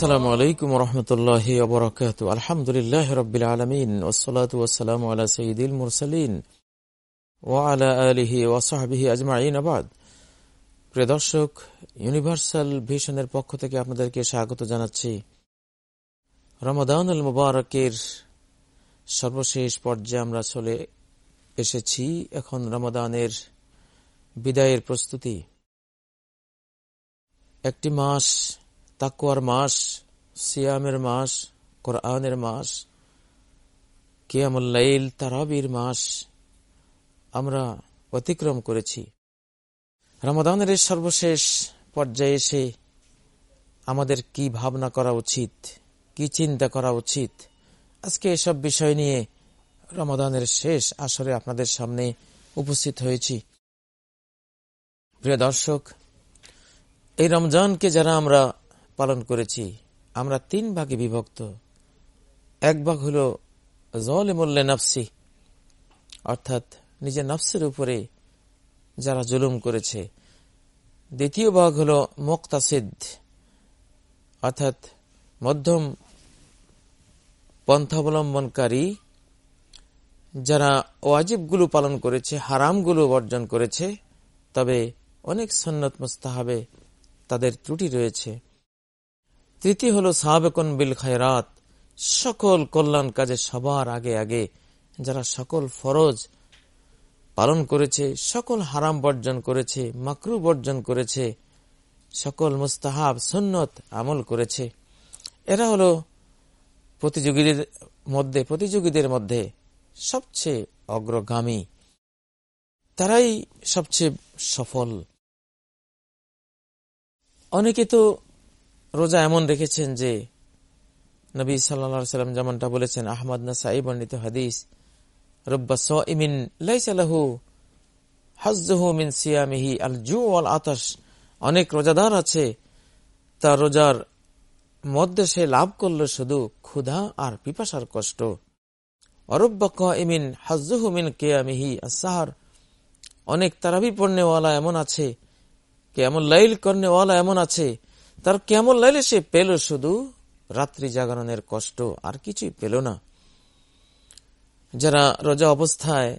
আসসালামু আলাইকুম রহমতুল্লাহ বরকাত আলহামদুলিল্লাহ রবিল আলমিন ওসলাত ওসালাম আলা সঈদুল মুরসালিন ও আলা আলিহি ওসাহাবিহি আজমাইন। আবাদ প্রিয় দর্শক, ইউনিভার্সাল ভিশনের পক্ষ থেকে আপনাদেরকে স্বাগত জানাচ্ছি। রমাদানুল মুবারকের সর্বশেষ পর্যায়ে আমরা চলে এসেছি। এখন রমাদানের বিদায়ের প্রস্তুতি। একটি মাস তাকুয়ার মাস, সিয়ামের মাস, কোরআনের মাস কিয়ামুল্লাইল তারাবির মাস আমরা অতিক্রম করেছি। রমাদানের সর্বশেষ পর্যায়ে এসে আমাদের কি ভাবনা করা উচিত, কি চিন্তা করা উচিত? আজকে এসব বিষয় নিয়ে রমাদানের শেষ আসরে আপনাদের সামনে উপস্থিত হয়েছি। প্রিয় দর্শক, এই রমজানকে যারা আমরা পালন করেছি। আমরা তিন ভাগে বিভক্ত। এক ভাগ হল জলিমুল্লে নফসি অর্থাৎ নিজের নফসের উপরে যারা জুলুম করেছে। দ্বিতীয় ভাগ হল মোক্তাসিদ, অর্থাৎ মধ্যম পন্থাবলম্বনকারী, যারা ওয়াজিবগুলো পালন করেছে, হারামগুলো বর্জন করেছে, তবে অনেক সন্ন্যত মুস্তাহাবে তাদের ত্রুটি রয়েছে। তৃতীয় হল সাহাবেকন বিল খায়রাত। সকল কল্যাণ কাজে সবার আগে আগে যারা সকল ফরজ পালন করেছে, সকল হারাম বর্জন করেছে মাকরু বর্জন করেছে, সকল মুস্তাহাব, সুন্নত আমল করেছে। এরা হলো প্রতিযোগীদের মধ্যে প্রতিযোগীদের মধ্যে সবচেয়ে অগ্রগামী। তারাই সবচেয়ে সফল। অনেকে তো রোজা এমন রেখেছেন যে নবী সাল্লা সাল্লাম যেমনটা বলেছেন, আহমদ নাসাই বর্ণিত হাদিস, রব্বা সিমিন লাইসালাহু হাজহু মিন সিয়ামিহি আল জু আল আতাস অনেক রোজাদার আছে, তার রোজার মধ্যে সে লাভ করল শুধু ক্ষুধা আর পিপাসার কষ্ট। অরব্বা ইমিন হাজহু মিন কেয়ামিহি আসাহার অনেক তারাবি পণ্যওয়ালা এমন আছে কেমন লাইল কর্নেওয়ালা এমন আছে তার কেমন লাইলে সে পেল শুধু? রাত্রি জাগরণের কষ্ট আর কিছুই পেল না। যারা রোজা অবস্থায়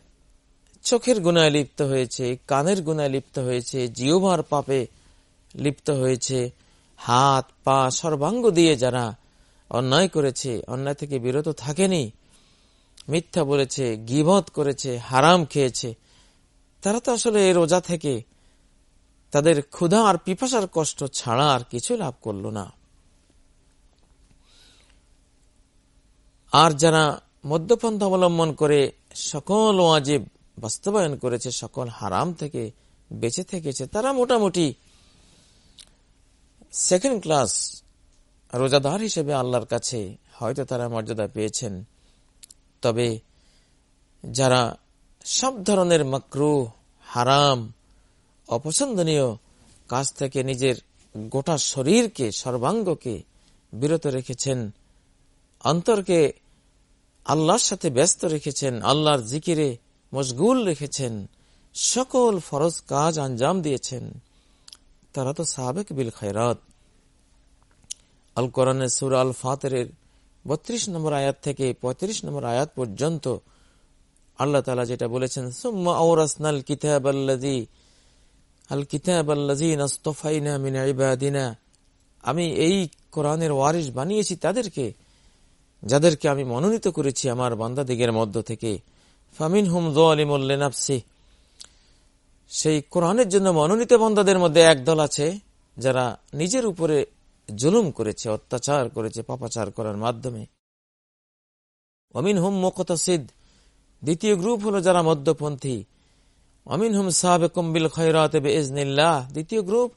চোখের গুণায় লিপ্ত হয়েছে, কানের গুণায় লিপ্ত হয়েছে জিওভার পাপে লিপ্ত হয়েছে, হাত, পা সর্বাঙ্গ দিয়ে যারা অন্যায় করেছে, অন্যায় থেকে বিরত থাকেনি, মিথ্যা বলেছে, গিবত করেছে, হারাম খেয়েছে, তারা তো আসলে এই রোজা থেকে তাদের ক্ষুধা আর পিপাসার কষ্ট ছাড়া আর কিছু লাভ করল না। আর যারা মধ্যপন্থা অবলম্বন করে সকল ওয়াজিব বাস্তবায়ন করেছে, সকল হারাম থেকে বেঁচে থেকেছে, তারা মোটামুটি সেকেন্ড ক্লাস রোজাদার হিসেবে আল্লাহর কাছে হয়তো তারা মর্যাদা পেয়েছেন। তবে যারা সব ধরনের মাকরু হারাম অপছন্দনীয় কাজ থেকে নিজের গোটা শরীরকে, সর্বাঙ্গকে বিরত রেখেছেন। অন্তরকে আল্লাহর সাথে ব্যস্ত রেখেছেন। আল্লাহর জিকিরে মশগুল রেখেছেন। সকল ফরজ কাজ আঞ্জাম দিয়েছেন। তারা তো সাবেক বিল খায়রাত। আল কোরআনে সুর আল ফাতের বত্রিশ নম্বর আয়াত থেকে ৩৫ নম্বর আয়াত পর্যন্ত আল্লাহ তালা যেটা বলেছেন, সুম্মা আউরাসনাল কিতাব আল্লাযী আল কিতাব ইবাদিনা। আমি এই কোরআনের ওয়ারিস বানিয়েছি তাদেরকে, যাদেরকে আমি মনোনীত করেছি আমার বান্দাদিগের মধ্য থেকে। ফামিন হুম জলিমুল্লেনাফসি সেই কোরআনের জন্য মনোনীত বন্দাদের মধ্যে একদল আছে, যারা নিজের উপরে জুলুম করেছে, অত্যাচার করেছে, পাপাচার করার মাধ্যমে। অমিন হুম মোকতাসিদ। দ্বিতীয় গ্রুপ হলো যারা মধ্যপন্থী অমিন হুম খৈরাত ইজনিল্লাহ দ্বিতীয় গ্রুপ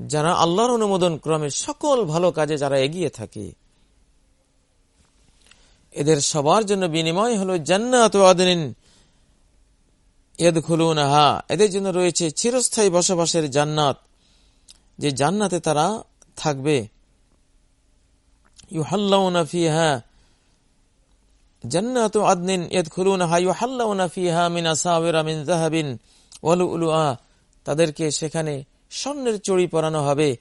যারা আল্লাহর অনুমোদন ক্রমে সকল ভালো কাজে যারা এগিয়ে থাকে, এদের সবার জন্য বিনিময় হলো জান্নাত এদের জন্য রয়েছে চিরস্থায়ী বসবাসের জান্নাত, যে জান্নাতে তারা থাকবে। ইউহাল্লাউনা ফিহা আদনিন ইয়াদখুলুনাহা ইউহাল্লাউনা ফিহা মিন আসাওয়িরা মিন যাহাবিন তাদেরকে সেখানে স্বর্ণের চড়ি পরানো হবে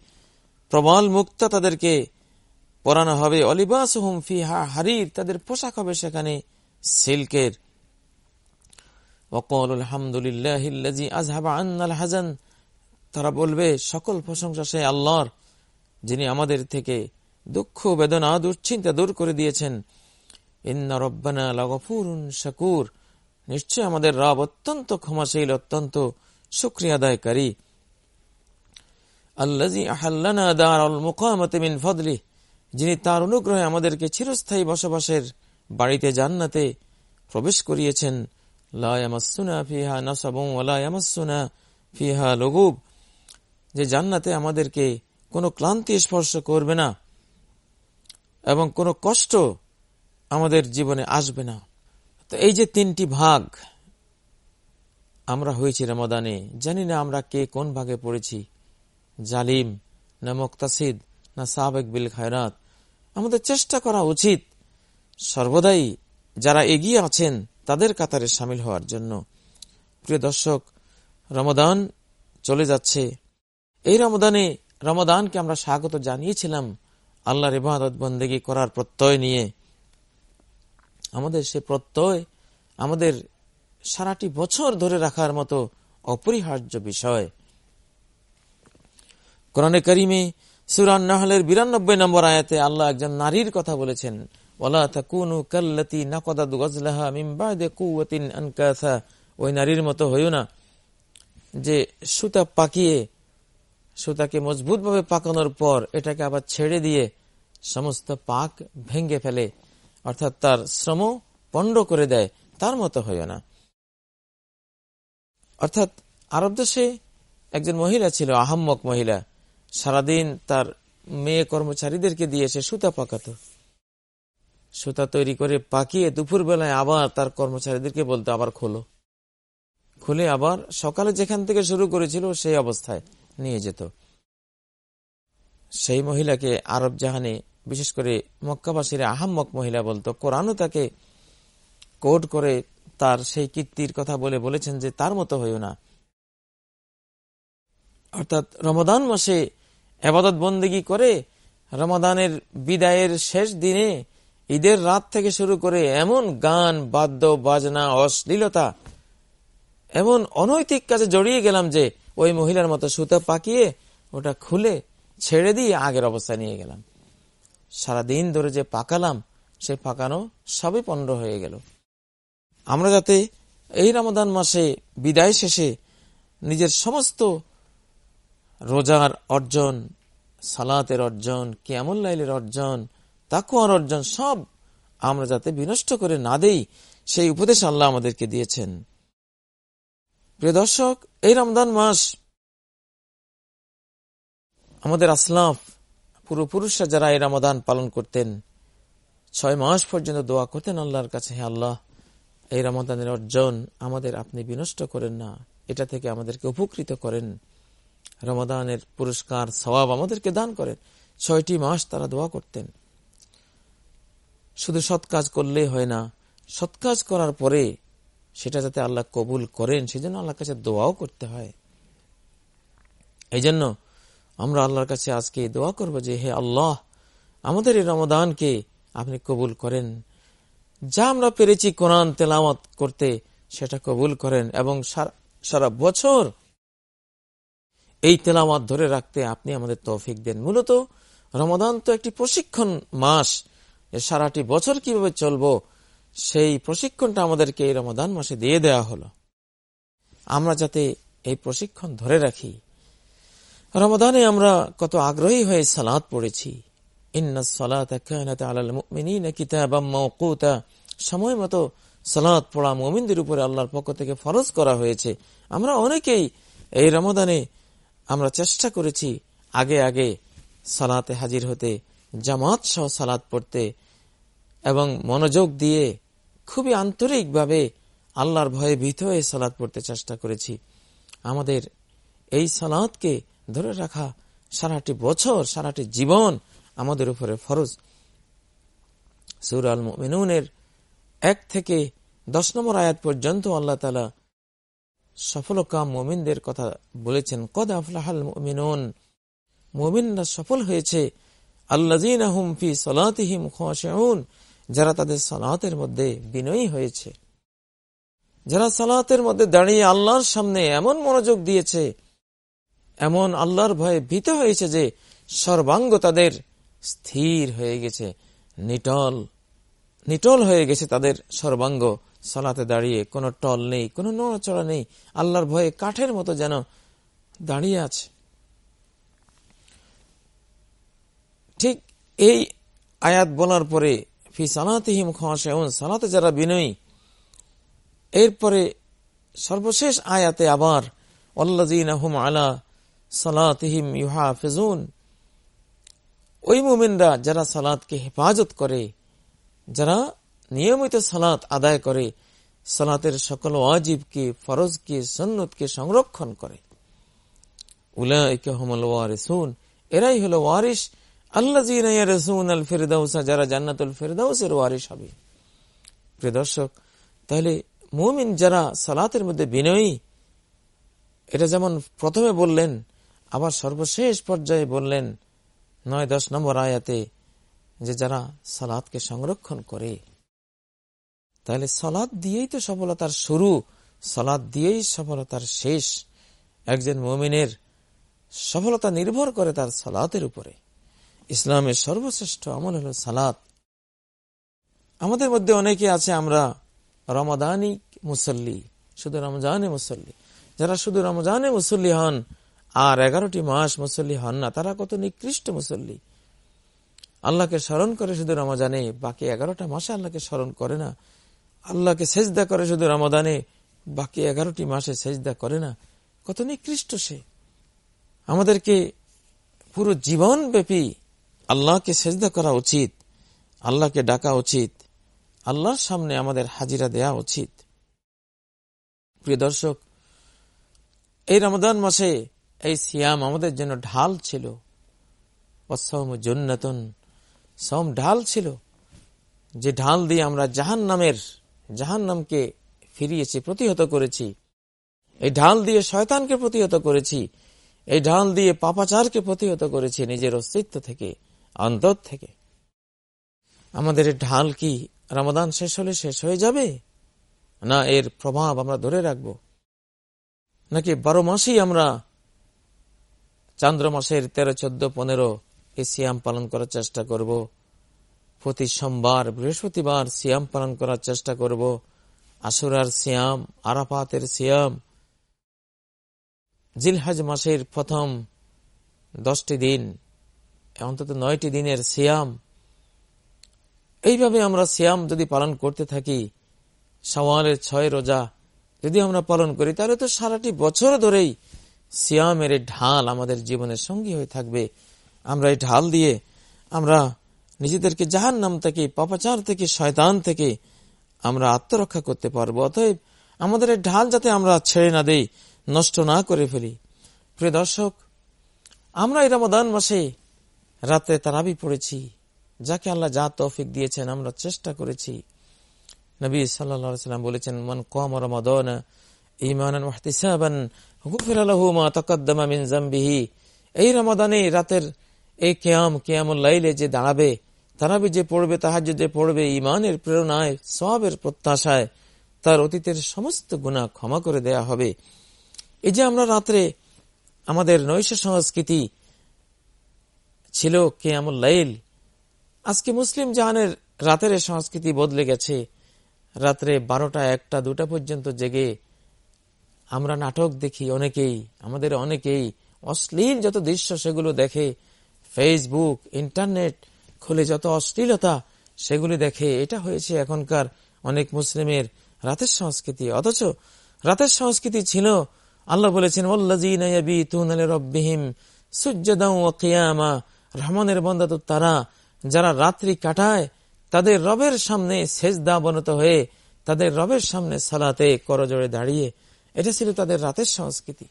প্রবল মুক্তা তাদেরকে পরানো হবে অলিবাস হুম ফিহা হারির, তাদের পোশাক হবে সেখানে সিল্কের। ওকল আলহামদুলিল্লাহ আজহাবা আন্নাল হাজান তারা বলবে, সকল প্রশংসা সে আল্লাহর, যিনি আমাদের থেকে দুঃখ, বেদনা, দুশ্চিন্তা দূর করে দিয়েছেন। ইন্না শাকুর। নিশ্চয় আমাদের রব অত্যন্ত ক্ষমাশীল, অত্যন্ত শুক্রিয়া আদায়কারী। আল্লাজি আহাল্লানা দার মুকামতে মিন ফদলি যিনি তার অনুগ্রহে আমাদেরকে চিরস্থায়ী বসবাসের বাড়িতে জান্নাতে প্রবেশ করিয়েছেন। লায়ামাসুনা ফিহা নাসাবুম ওয়ালায়ামাসুনা ফিহা লগুব। যে জান্নাতে আমাদেরকে কোনো ক্লান্তি স্পর্শ করবে না এবং কোনো কষ্ট আমাদের জীবনে আসবে না। তো এই যে তিনটি ভাগ আমরা হয়েছি রমাদানে, জানি না আমরা কে কোন ভাগে পড়েছি। জালিম না মুক্তাসিদ না সাবেক বিল খায়রাত। আমাদের চেষ্টা করা উচিত সর্বদাই যারা এগিয়ে আছেন তাদের কাতারে সামিল হওয়ার জন্য। প্রিয় দর্শক, রমদান চলে যাচ্ছে। এই রমদানে রমদানকে আমরা স্বাগত জানিয়েছিলাম আল্লাহর ইবাদত বন্দেগী করার প্রত্যয় নিয়ে। আমাদের সে প্রত্যয় আমাদের সারাটি বছর ধরে রাখার মতো অপরিহার্য বিষয়। কোরআনে করিমে সুরান নাহলের বিরানব্বই নম্বর আয়াতে আল্লাহ একজন নারীর কথা বলেছেন ওই নারীর মতো হইও না যে সুতা পাকিয়ে, সুতাকে মজবুতভাবে পাকানোর পর এটাকে আবার ছেড়ে দিয়ে সমস্ত পাক ভেঙ্গে ফেলে। অর্থাৎ তার শ্রম পণ্ড করে দেয়, তার মতো হইও না। অর্থাৎ আরব দেশে একজন মহিলা ছিল, আহম্মক মহিলা। সারাদিন তার মেয়ে কর্মচারীদেরকে দিয়ে সে সুতা পাকাত। সুতা তৈরি করে পাকিয়ে দুপুর বেলায় আবার তার কর্মচারীদেরকে বলতো, আবার খোলো। খুলে আবার সকালে যেখান থেকে শুরু করেছিল, সেই অবস্থায় নিয়ে যেত। সেই মহিলাকে আরব জাহানে বিশেষ করে মক্কাবাসীরা আহাম্মক মহিলা বলতো, কোরআনও তাকে কোড করে তার সেই কীর্তির কথা বলে বলেছেন যে তার মতো হইও না। অর্থাৎ রমদান মাসে আবাদত বন্দিগি করে রমাদানের বিদায়ের শেষ দিনে ঈদের রাত থেকে শুরু করে এমন গান, বাদ্য, বাজনা, অশ্লীলতা, এমন অনৈতিক কাজে জড়িয়ে গেলাম যে ওই মহিলার মতো সুতো পাকিয়ে ওটা খুলে ছেড়ে দিয়ে আগের অবস্থায় নিয়ে গেলাম। সারাদিন ধরে যে পাকালাম, সে পাকানো সবই পণ্ড হয়ে গেল। আমরা যাতে এই রমাদান মাসে বিদায় শেষে নিজের সমস্ত রোজার অর্জন, সালাতের অর্জন কেমন লাইলের অর্জন তাকুয়ার অর্জন সব আমরা যাতে বিনষ্ট করে না দেই, সেই উপদেশ আল্লাহ আমাদেরকে দিয়েছেন। প্রিয় দর্শক, এই রমদান মাস আমাদের আসলাফ পুরুষরা যারা এই রমাদান পালন করতেন, ছয় মাস পর্যন্ত দোয়া করতেন আল্লাহর কাছে, হে আল্লাহ, এই রমাদানের অর্জন আমাদের আপনি বিনষ্ট করেন না। এটা থেকে আমাদেরকে উপকৃত করেন। রমাদানের পুরস্কার সবাব আমাদেরকে দান করেন। ছয়টি মাস তারা দোয়া করতেন। শুধু সৎ কাজ করলেই হয় না, সৎ কাজ করার পরে সেটা যাতে আল্লাহ কবুল করেন, সেজন্য আল্লাহর কাছে দোয়াও করতে হয়। এই জন্য আমরা আল্লাহর কাছে আজকে দোয়া করব যে, হে আল্লাহ, আমাদের এই রমদানকে আপনি কবুল করেন। যা আমরা পেরেছি কোরআন তেলামত করতে, সেটা কবুল করেন এবং সারা বছর এই তেলামত ধরে রাখতে আপনি আমাদের তৌফিক দেন। মূলত রমদান তো একটি প্রশিক্ষণ মাস। সারাটি বছর কীভাবে চলবো, সেই প্রশিক্ষণটা আমাদেরকে এই রমদান মাসে দিয়ে দেওয়া হলো। আমরা যাতে এই প্রশিক্ষণ ধরে রাখি রমদানে আমরা কত আগ্রহী হয়ে সালাদ পড়েছি। সময় মতো সালাদ পড়া মোমিনদের উপরে আল্লাহর পক্ষ থেকে ফরজ করা হয়েছে। আমরা অনেকেই এই রমদানে আমরা চেষ্টা করেছি আগে আগে সালাতে হাজির হতে, জামাত সহ সালাদ পড়তে এবং মনোযোগ দিয়ে খুবই আন্তরিকভাবে আল্লাহর ভয়ে ভীত হয়ে সালাদ পড়তে চেষ্টা করেছি। আমাদের এই সালাদকে ধরে রাখা, সারাটি বছর, সারাটি জীবন আমাদের উপরে ফরজ। সুর আল মিনুনের এক থেকে দশ নম্বর আয়াত পর্যন্ত আল্লাহ তালা সফলকাম মোমিনদের কথা বলেছেন, কদ আফলাহাল মোমিনুন। মোমিনরা সফল হয়েছে। আল্লাহ ফি সলাতিহিম খাশিউন। যারা তাদের সালাতের মধ্যে বিনয়ী হয়েছে। যারা সালাতের মধ্যে দাঁড়িয়ে আল্লাহর সামনে এমন মনোযোগ দিয়েছে এমন আল্লাহর ভয়ে ভীত হয়েছে যে সর্বাঙ্গ তাদের স্থির হয়ে গেছে, নিটল নিটল হয়ে গেছে তাদের সর্বাঙ্গ সালাতে দাঁড়িয়ে। কোনো টল নেই, কোনো নড়াচড়া নেই। আল্লাহর ভয়ে কাঠের মতো যেন দাঁড়িয়ে আছে। ঠিক এই আয়াত বলার পরে, ফি সালাতিহিম খাওয়া সালাতে যারা বিনয়ী, এরপরে সর্বশেষ আয়াতে আবার অল্লাজিনাহুম আলা সালাতিহিম ইহা ফেজুন ওই মুমিনরা যারা সালাদকে হেফাজত করে, যারা নিয়মিত সালাত আদায় করে, সালাতের সকল ওয়াজিবকে, ফরজকে সন্ন্যতকে সংরক্ষণ করে। উলাইকে হমল ওয়ারিসুন। এরাই হলো ওয়ারিস আল্লাহ রসুন আল ফেরদাউসা যারা জান্নাতুল ফেরদাউসের ওয়ারিস হবে। প্রিয় দর্শক, তাহলে মুমিন যারা সালাতের মধ্যে বিনয়ী, এটা যেমন প্রথমে বললেন আবার সর্বশেষ পর্যায়ে বললেন, নয় দশ নম্বর আয়াতে যে যারা সালাদকে সংরক্ষণ করে, তাহলে সালাদ দিয়েই তো সফলতার শুরু সালাদ দিয়েই সফলতার শেষ। একজন মমিনের সফলতা নির্ভর করে তার সালাতের উপরে। ইসলামের সর্বশ্রেষ্ঠ আমল হল সালাত। আমাদের মধ্যে অনেকে আছে, আমরা রমাদানিক মুসল্লি, শুধু রমজানে মুসল্লি। যারা শুধু রমজানে মুসল্লি হন আর এগারোটি মাস মুসল্লি হন না, তারা কত নিকৃষ্ট মুসল্লি। আল্লাহকে স্মরণ করে শুধু রমজানে, বাকি এগারোটা মাসে আল্লাহকে স্মরণ করে না। আল্লাহকে সেজদা করে শুধু রমাদানে বাকি এগারোটি মাসে সেজদা করে না। কত নিকৃষ্ট সে। আমাদেরকে পুরো জীবন ব্যাপী আল্লাহকে সেজদা করা উচিত, আল্লাহকে ডাকা উচিত, আল্লাহর সামনে আমাদের হাজিরা দেয়া উচিত। প্রিয় দর্শক, এই রমদান মাসে এই সিয়াম আমাদের জন্য ঢাল ছিল। অসম জন্নাতন। সম ঢাল ছিল। যে ঢাল দিয়ে আমরা জাহান নামের জাহান নামকে ফিরিয়েছি, প্রতিহত করেছি। এই ঢাল দিয়ে শয়তানকে প্রতিহত করেছি। এই ঢাল দিয়ে পাপাচারকে প্রতিহত করেছি নিজের অস্তিত্ব থেকে, অন্তর থেকে। আমাদের ঢাল কি রমাদান শেষ হলে শেষ হয়ে যাবে? না, এর প্রভাব আমরা ধরে রাখব। নাকি বারো মাসেই আমরা চান্দ্র মাসের তেরো, চোদ্দ, পনেরো এই সিয়াম পালন করার চেষ্টা করব। প্রতি সোমবার, বৃহস্পতিবার সিয়াম পালন করার চেষ্টা করব। আসুরার সিয়াম, আরাফাতের সিয়াম। জিলহাজ মাসের প্রথম দশটি দিন, অন্তত নয়টি দিনের সিয়াম। এইভাবে আমরা সিয়াম যদি পালন করতে থাকি, সওয়ালের ছয় রোজা যদি আমরা পালন করি, তাহলে তো সারাটি বছর ধরেই সিয়ামের ঢাল আমাদের জীবনের সঙ্গী হয়ে থাকবে। আমরা এই ঢাল দিয়ে আমরা নিজেদেরকে জাহান নাম থেকে, পাপাচার থেকে, শয়তান থেকে আমরা আত্মরক্ষা করতে পারব। অতএব আমাদের এই ঢাল যাতে আমরা ছেড়ে না দেই, নষ্ট না করে ফেলি। প্রিয় দর্শক, আমরা এই রমদান মাসে রাতে তারাবি পড়েছি, যাকে আল্লাহ যা তৌফিক দিয়েছেন আমরা চেষ্টা করেছি। নবী সাল্লাম বলেছেন, মন কম রমাদন এই রমাদানে রাতের এই কেয়াম কেয়ামুল্লাইলে যে দাঁড়াবে, তারাবি যে পড়বে তাহাজ যে পড়বে ইমানের প্রেরণায় সবের প্রত্যাশায় তার অতীতের সমস্ত গুণা ক্ষমা করে দেয়া হবে। এই যে আমরা রাত্রে আমাদের নৈশ সংস্কৃতি ছিল কেয়ামুল্লাইল আজকে মুসলিম জাহানের রাতের সংস্কৃতি বদলে গেছে। রাত্রে বারোটা একটা, দুটা পর্যন্ত জেগে আমরা নাটক দেখি অনেকেই, আমাদের অনেকেই। অশ্লীল যত দৃশ্য সেগুলো দেখে ফেসবুক ইন্টারনেট খুলে যত অশ্লীলতা সেগুলি দেখে, এটা হয়েছে এখনকার অনেক মুসলিমের রাতের সংস্কৃতি। অথচ রাতের সংস্কৃতি ছিল, আল্লাহ বলেছেন রহমানের বন্ধা তো তারা, যারা রাত্রি কাটায়, তাদের রবের সামনে সেজদা বনত হয়ে, তাদের রবের সামনে সালাতে করজোড়ে দাঁড়িয়ে এটা ছিল তাদের রাতের সংস্কৃতি।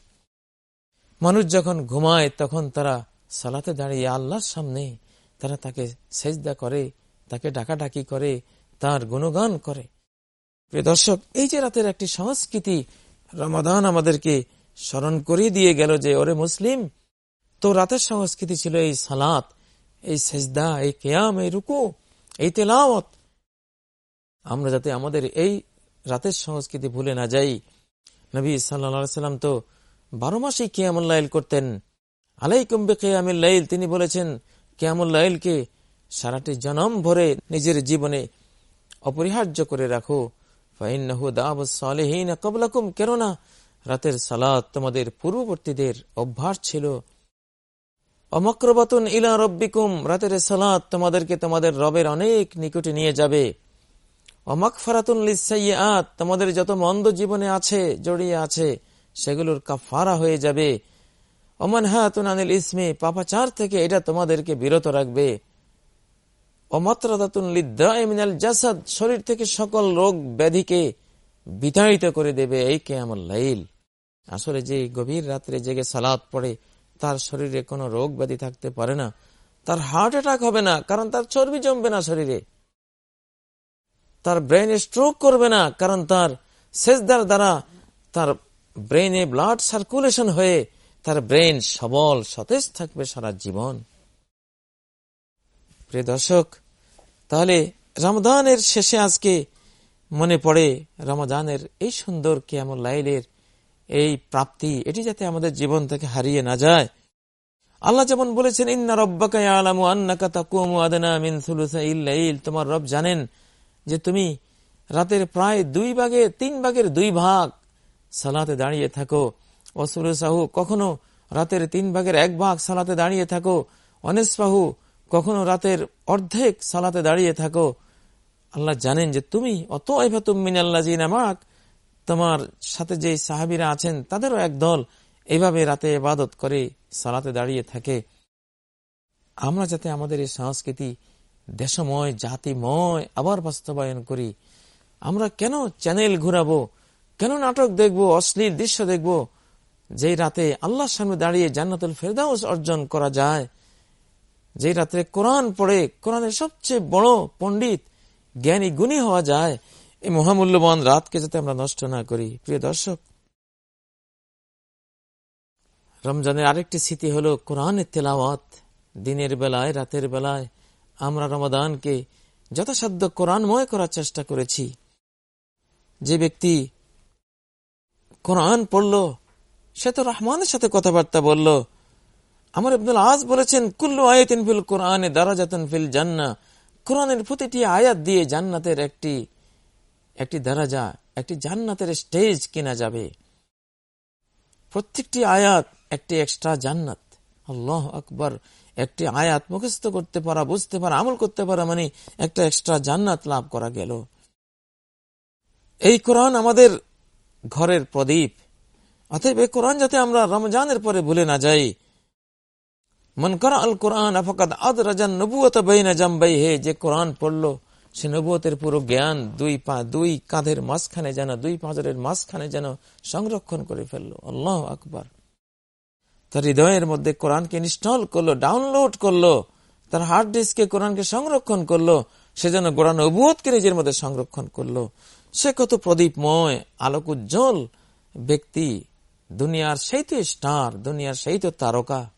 মানুষ যখন ঘুমায়, তখন তারা সালাতে দাঁড়িয়ে আল্লাহর সামনে তারা তাকে সেজদা করে, তাকে ডাকাডাকি করে, তার গুণগান করে। প্রিয় দর্শক, এই যে রাতের একটি সংস্কৃতি, রমাদান আমাদেরকে স্মরণ করিয়ে দিয়ে গেল যে, ওরে মুসলিম, তো রাতের সংস্কৃতি ছিল এই সালাত, এই সেজদা, এই কেয়াম, এই রুকু, এই তেলাওয়াত। আমরা যাতে আমাদের এই রাতের সংস্কৃতি ভুলে না যাই নবী সাল্লা সাল্লাম তো বারো মাসেই কেয়ামুল্লাইল করতেন। আলাইকুম্বে কেয়ামুল্লাইল তিনি বলেছেন কেয়ামুল্লাইলকে সারাটি জনম ভরে নিজের জীবনে অপরিহার্য করে রাখো। কবলাকুম কেননা রাতের সালাদ তোমাদের পূর্ববর্তীদের অভ্যাস ছিল। অমক্রবাতুন ইলা রব্বিকুম, রাতের সালাদ তোমাদেরকে তোমাদের রবের অনেক নিকটে নিয়ে যাবে। অমাকফারাতুন লিসাইয়াত তোমাদের যত মন্দ জীবনে আছে, জড়িয়ে আছে, সেগুলোর কাফারা হয়ে যাবে। অমান হাতুন আনিল ইসমে, পাপাচার থেকে এটা তোমাদেরকে বিরত রাখবে। জাসাদ, শরীর থেকে সকল রোগ ব্যাধিকে বিতাড়িত করে দেবে এই কেয়ামল লাইল। আসলে যে গভীর রাত্রে জেগে সালাদ পড়ে, তার শরীরে কোনো রোগ ব্যাধি থাকতে পারে না। তার হার্ট অ্যাটাক হবে না, কারণ তার চর্বি জমবে না শরীরে। তার ব্রেনে স্ট্রোক করবে না, কারণ তার সেজদার দ্বারা তার ব্রেনে ব্লাড সার্কুলেশন হয়ে তার ব্রেন সবল, সতেজ থাকবে সারা জীবন। প্রিয় দর্শক, তাহলে রমদানের শেষে আজকে মনে পড়ে রমদানের এই সুন্দর কেমন লাইলের এই প্রাপ্তি, এটি যাতে আমাদের জীবন থেকে হারিয়ে না যায়। আল্লাহ যেমন বলেছেন, ইন্না রব্বাকা আলামু আন্নাকা তাকুমু আদনা মিন সুলুসা ইল্লাইল তোমার রব জানেন যে তুমি রাতের প্রায় দুই ভাগে, তিন ভাগের দুই ভাগ সালাতে দাঁড়িয়ে থাকো। অসুর সাহু, কখনো রাতের তিন ভাগের এক ভাগ সালাতে দাঁড়িয়ে থাকো। অনেসবাহু কখনো রাতের অর্ধেক সালাতে দাঁড়িয়ে থাকো। আল্লাহ জানেন যে তুমি অত মিনাল্লা জিনামাক তোমার সাথে যে সাহাবিরা আছেন, তাদেরও এক দল এভাবে রাতে ইবাদত করে সালাতে দাঁড়িয়ে থাকে। আমরা যাতে আমাদের এই সংস্কৃতি দেশময়, জাতিময়, আবার বাস্তবায়ন করি। আমরা কেন চ্যানেল ঘুরাবো? কেন নাটক দেখব? অশ্লীল দৃশ্য দেখব? যে রাতে আল্লাহর সামনে দাঁড়িয়ে জান্নাতুল ফেরদাউস অর্জন করা যায় যে রাত্রে কোরআন পড়ে, কোরআনের সবচেয়ে বড় পণ্ডিত, জ্ঞানী, গুণী হওয়া যায়, এই মহামূল্যবান রাতকে যাতে আমরা নষ্ট না করি। প্রিয় দর্শক, রমজানের আরেকটি স্মৃতি হল কোরআনের তেলাওয়াত। দিনের বেলায়, রাতের বেলায় আমরা রমাদানকে যথাসাধ্য কোরআনময় করার চেষ্টা করেছি। যে ব্যক্তি কোরআন পড়ল, সে তো রহমানের সাথে কথাবার্তা বলল। আমার আব্দুল আজ বলেছেন, কুল্লু আয়াতিন ফিল কোরআনে দারাজাতন ফিল জান্না কোরআনের প্রতিটি আয়াত দিয়ে জান্নাতের একটি একটি দারাজা, একটি জান্নাতের স্টেজ কেনা যাবে। প্রত্যেকটি আয়াত একটি এক্সট্রা জান্নাত। আল্লাহ আকবর। একটি আয়াত মুখস্থ করতে পারা, বুঝতে পারা, আমল করতে পারা মানে একটা এক্সট্রা জান্নাত লাভ করা গেল। এই কোরআন আমাদের ঘরের প্রদীপ। অতএব এই কোরআন যাতে আমরা রমজানের পরে ভুলে না যাই। মন করা আল কোরআন, আফাকাদ আদ রাজান নবুয়ত বইনা জাম্বাই হে যে কোরআন পড়ল, সে নবুয়তের পুরো জ্ঞান দুই পা, দুই কাঁধের মাঝখানে যেন, দুই পাঁচরের মাঝখানে যেন সংরক্ষণ করে ফেলল। আল্লাহ আকবার। তার হৃদয়ের মধ্যে কোরআনকে ইনস্টল করল, ডাউনলোড করল, তার হার্ড ডিস্কে কোরআনকে সংরক্ষণ করল, সে যেন গোড়া নবুয়তকে নিজের মধ্যে সংরক্ষণ করল। সে কত প্রদীপময়, আলোক উজ্জ্বল ব্যক্তি, দুনিয়ার সেই তো স্টার, দুনিয়ার সেই তো তারকা,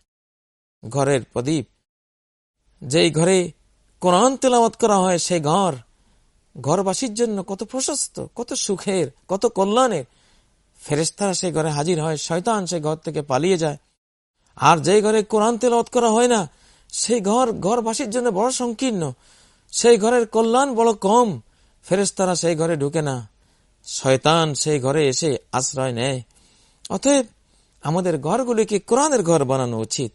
ঘরের প্রদীপ। যেই ঘরে কোরআন তেলামত করা হয়, সেই ঘর, ঘরবাসীর জন্য কত প্রশস্ত, কত সুখের, কত কল্যাণের। ফেরেস্তারা সেই ঘরে হাজির হয়, শয়তান সেই ঘর থেকে পালিয়ে যায়। আর যে ঘরে কোরআন তেলাওয়াত করা হয় না, সেই ঘর, ঘরবাসীর জন্য বড় সংকীর্ণ। সেই ঘরের কল্যাণ বড় কম। ফেরেস্তারা সেই ঘরে ঢুকে না। শয়তান সেই ঘরে এসে আশ্রয় নেয়। অতএব আমাদের ঘরগুলিকে কোরআনের ঘর বানানো উচিত।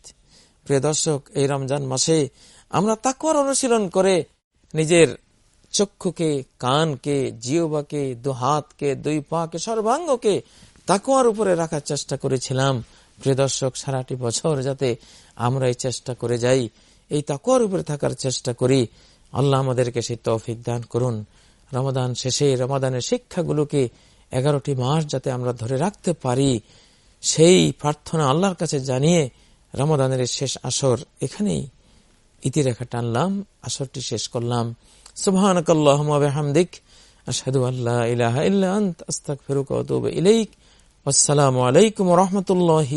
প্রিয় দর্শক, এই রমজান মাসে আমরা তাকুয়ার অনুশীলন করে নিজের চক্ষুকে, কানকে জিওবাকে দু হাতকে দুই পাকে, সর্বাঙ্গকে তাকুয়ার উপরে রাখার চেষ্টা করেছিলাম। প্রিয় দর্শক, সারাটি বছর যাতে আমরা এই চেষ্টা করে যাই, এই তাকুয়ার উপরে থাকার চেষ্টা করি, আল্লাহ আমাদেরকে সেই তৌফিক দান করুন। রমাদান শেষে রমাদানের শিক্ষাগুলোকে এগারোটি মাস যাতে আমরা ধরে রাখতে পারি, সেই প্রার্থনা আল্লাহর কাছে জানিয়ে রমাদানের শেষ আসর এখানেই ইতিরেখা টানলাম, আসরটি শেষ করলাম। সুবাহিক আসাদু আল্লাহ ইলাহ আস্তাক ফেরুক ইলাইক। আসসালামু আলাইকুম রহমতুল্লাহ